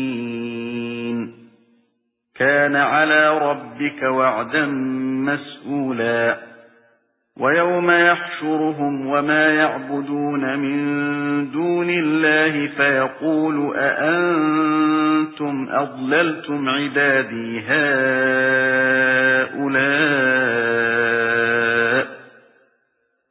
خالدين كان على ربك وعدا مسئولا ويوم يحشرهم وما يعبدون من دون الله فيقول أأنتم أضللتم عبادي هؤلاء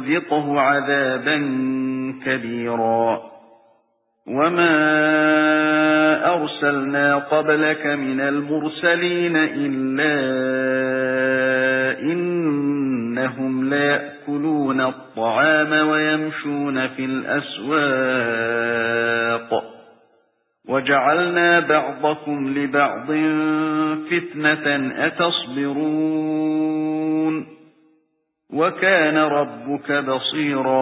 نذقه عذابا كبيرا. وما أرسلنا قبلك من المرسلين إلا إنهم لا يأكلون الطعام ويمشون في الأسواق. وجعلنا بعضكم لبعض فتنة. أتصبرون وكان ربك بصيرا.